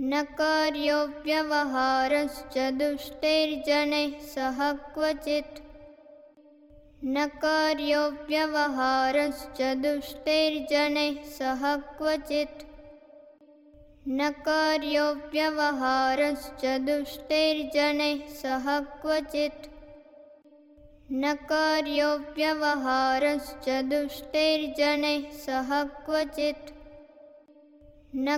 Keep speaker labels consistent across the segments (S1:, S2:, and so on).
S1: न कार्यो व्यवहारश्च दुष्टैर्जनैः सह क्वचित्। न कार्यो व्यवहारश्च दुष्टैर्जनैः सह क्वचित्। न कार्यो व्यवहारश्च दुष्टैर्जनैः सह क्वचित्। न कार्यो व्यवहारश्च दुष्टैर्जनैः सह क्वचित् न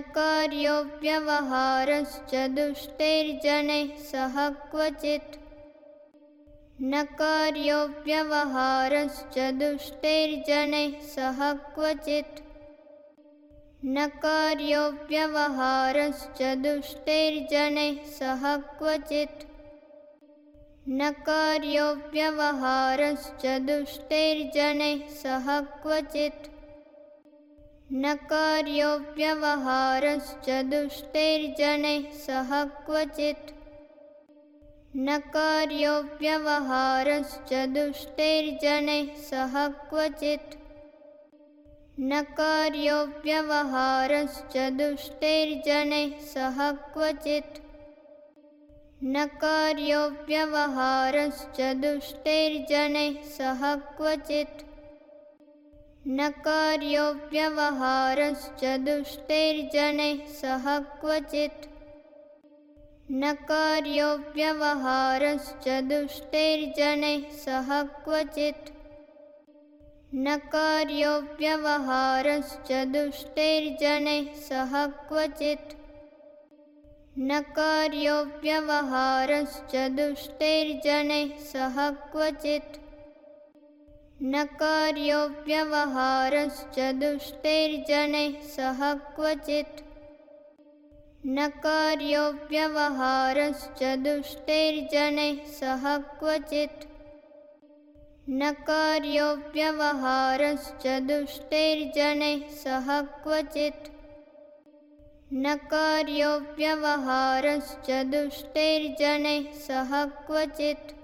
S1: कार्यो व्यवहारश्च दुष्टैर्जनैः सह क्वचित् न कार्यो व्यवहारश्च दुष्टैर्जनैः सह क्वचित्। न कार्यो व्यवहारश्च दुष्टैर्जनैः सह क्वचित्। न कार्यो व्यवहारश्च दुष्टैर्जनैः सह क्वचित्। न कार्यो व्यवहारश्च दुष्टैर्जनैः सह क्वचित् न कार्यो व्यवहारश्च दुष्टैर्जनैः सह क्वचित् न कार्यो व्यवहारश्च दुष्टैर्जनैः सह क्वचित्। न कार्यो व्यवहारश्च दुष्टैर्जनैः सह क्वचित्। न कार्यो व्यवहारश्च दुष्टैर्जनैः सह क्वचित्। न कार्यो व्यवहारश्च दुष्टैर्जनैः सह क्वचित्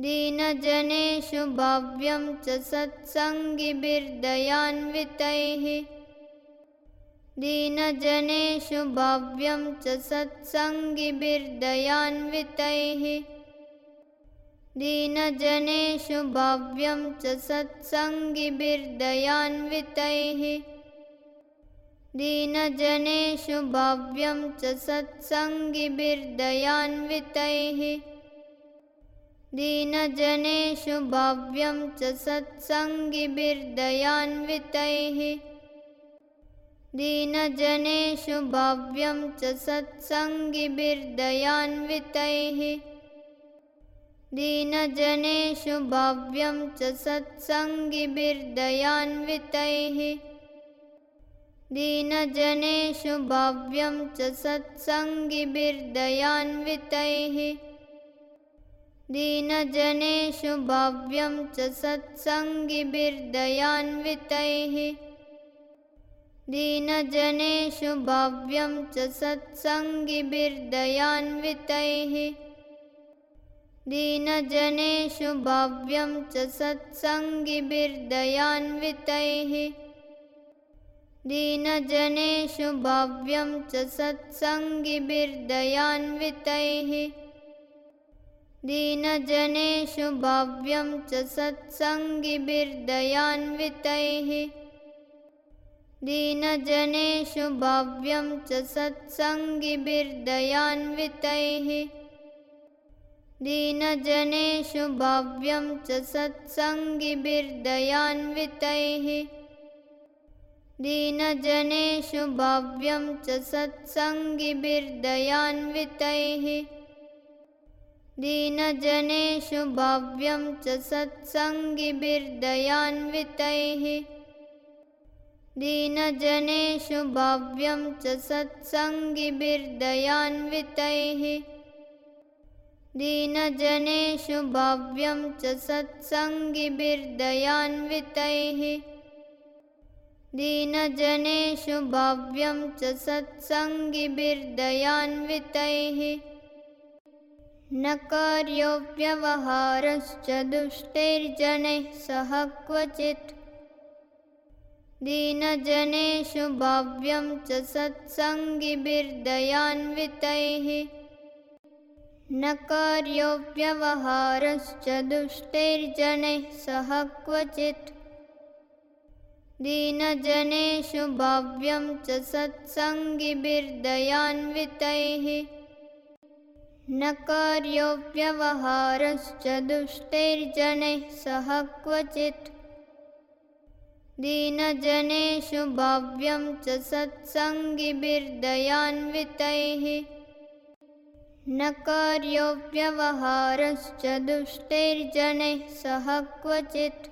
S1: दीनजनेषु भाव्यं च सत्सङ्गिभिर्दयान्वितैः। दीनजनेषु भाव्यं च सत्सङ्गिभिर्दयान्वितैः। दीनजनेषु भाव्यं च सत्सङ्गिभिर्दयान्वितैः। दीनजनेषु भाव्यं च सत्सङ्गिभिर्दयान्वितैः दीनजनेषु भाव्यं च सत्सङ्गिभिर्दयान्वितैः। दीनजनेषु भाव्यं च सत्सङ्गिभिर्दयान्वितैः। दीनजनेषु भाव्यं च सत्सङ्गिभिर्दयान्वितैः। दीनजनेषु भाव्यं च सत्सङ्गिभिर्दयान्वितैः दीनजनेषु भाव्यं च सत्सङ्गिभिर्दयान्वितैः। दीनजनेषु भाव्यं च सत्सङ्गिभिर्दयान्वितैः। दीनजनेषु भाव्यं च सत्सङ्गिभिर्दयान्वितैः। दीनजनेषु भाव्यं च सत्सङ्गिभिर्दयान्वितैः दीनजनेषु भाव्यं च सत्सङ्गिभिर्दयान्वितैः। दीनजनेषु भाव्यं च सत्सङ्गिभिर्दयान्वितैः। दीनजनेषु भाव्यं च सत्सङ्गिभिर्दयान्वितैः। दीनजनेषु भाव्यं च सत्सङ्गिभिर्दयान्वितैः दीनजनेषु भाव्यं च सत्सङ्गिभिर्दयान्वितैः। दीनजनेषु भाव्यं च सत्सङ्गिभिर्दयान्वितैः। दीनजनेषु भाव्यं च सत्सङ्गिभिर्दयान्वितैः। दीनजनेषु भाव्यं च सत्सङ्गिभिर्दयान्वितैः न कार्यो व्यवहारश्च दुष्टैर्जनैः सह क्वचित्। दीनजनेषु भाव्यं च सत्सङ्गिभिर्दयान्वितैः। न कार्यो व्यवहारश्च दुष्टैर्जनैः सह क्वचित्। दीनजनेषु भाव्यं च सत्सङ्गिभिर्दयान्वितैः न कार्यो व्यवहारश्च दुष्टैर्जनैः सह क्वचित्। दीनजनेषु भाव्यं च सत्सङ्गिभिर्दयान्वितैः। न कार्यो व्यवहारश्च दुष्टैर्जनैः सह क्वचित्।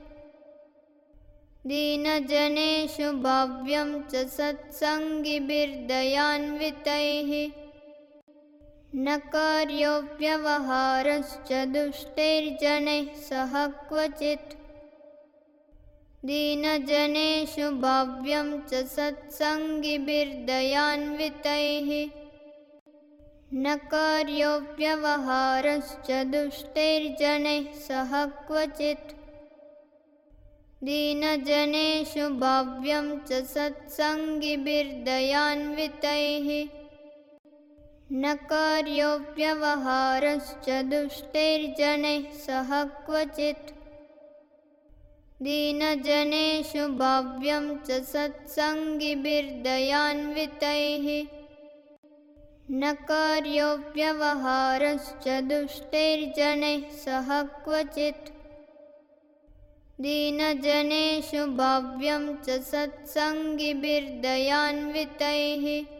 S1: दीनजनेषु भाव्यं च सत्सङ्गिभिर्दयान्वितैः न कार्यो व्यवहारश्च दुष्टैर्जनैः सह क्वचित्। दीनजनेषु भाव्यं च सत्सङ्गिभिर्दयान्वितैः। न कार्यो व्यवहारश्च दुष्टैर्जनैः सह क्वचित्। दीनजनेषु भाव्यं च सत्सङ्गिभिर्दयान्वितैः न कार्यो व्यवहारश्च दुष्टैर्जनैः सह क्वचित्। दीनजनेषु भाव्यं च सत्सङ्गिभिर्दयान्वितैः। न कार्यो व्यवहारश्च दुष्टैर्जनैः सह क्वचित्। दीनजनेषु भाव्यं च सत्सङ्गिभिर्दयान्वितैः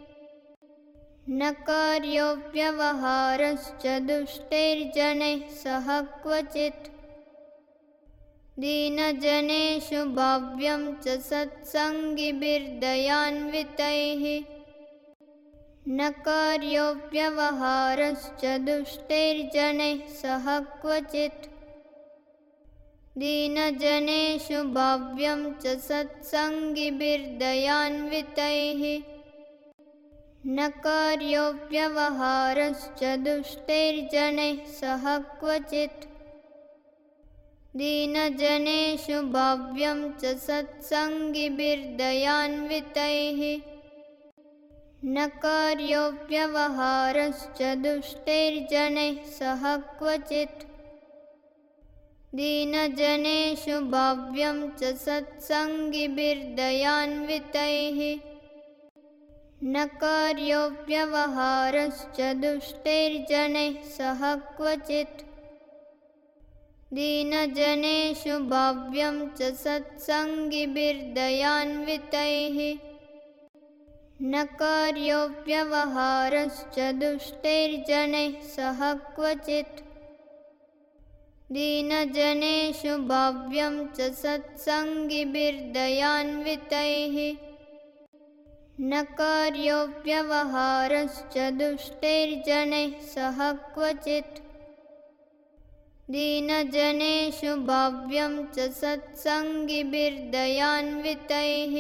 S1: न कार्यो व्यवहारश्च दुष्टैर्जनैः सह क्वचित्। दीनजनेषु भाव्यं च सत्सङ्गिभिर्दयान्वितैः। न कार्यो व्यवहारश्च दुष्टैर्जनैः सह क्वचित्। दीनजनेषु भाव्यं च सत्सङ्गिभिर्दयान्वितैः न कार्यो व्यवहारश्च दुष्टैर्जनैः सह क्वचित्। दीनजनेषु भाव्यं च सत्सङ्गिभिर्दयान्वितैः। न कार्यो व्यवहारश्च दुष्टैर्जनैः सह क्वचित्। दीनजनेषु भाव्यं च सत्सङ्गिभिर्दयान्वितैः न कार्यो व्यवहारश्च दुष्टैर्जनैः सह क्वचित्। दीनजनेषु भाव्यं च सत्सङ्गिभिर्दयान्वितैः। न कार्यो व्यवहारश्च दुष्टैर्जनैः सह क्वचित्। दीनजनेषु भाव्यं च सत्सङ्गिभिर्दयान्वितैः न कार्यो व्यवहारश्च दुष्टैर्जनैः सह क्वचित्। दीनजनेषु भाव्यं च सत्सङ्गिभिर्दयान्वितैः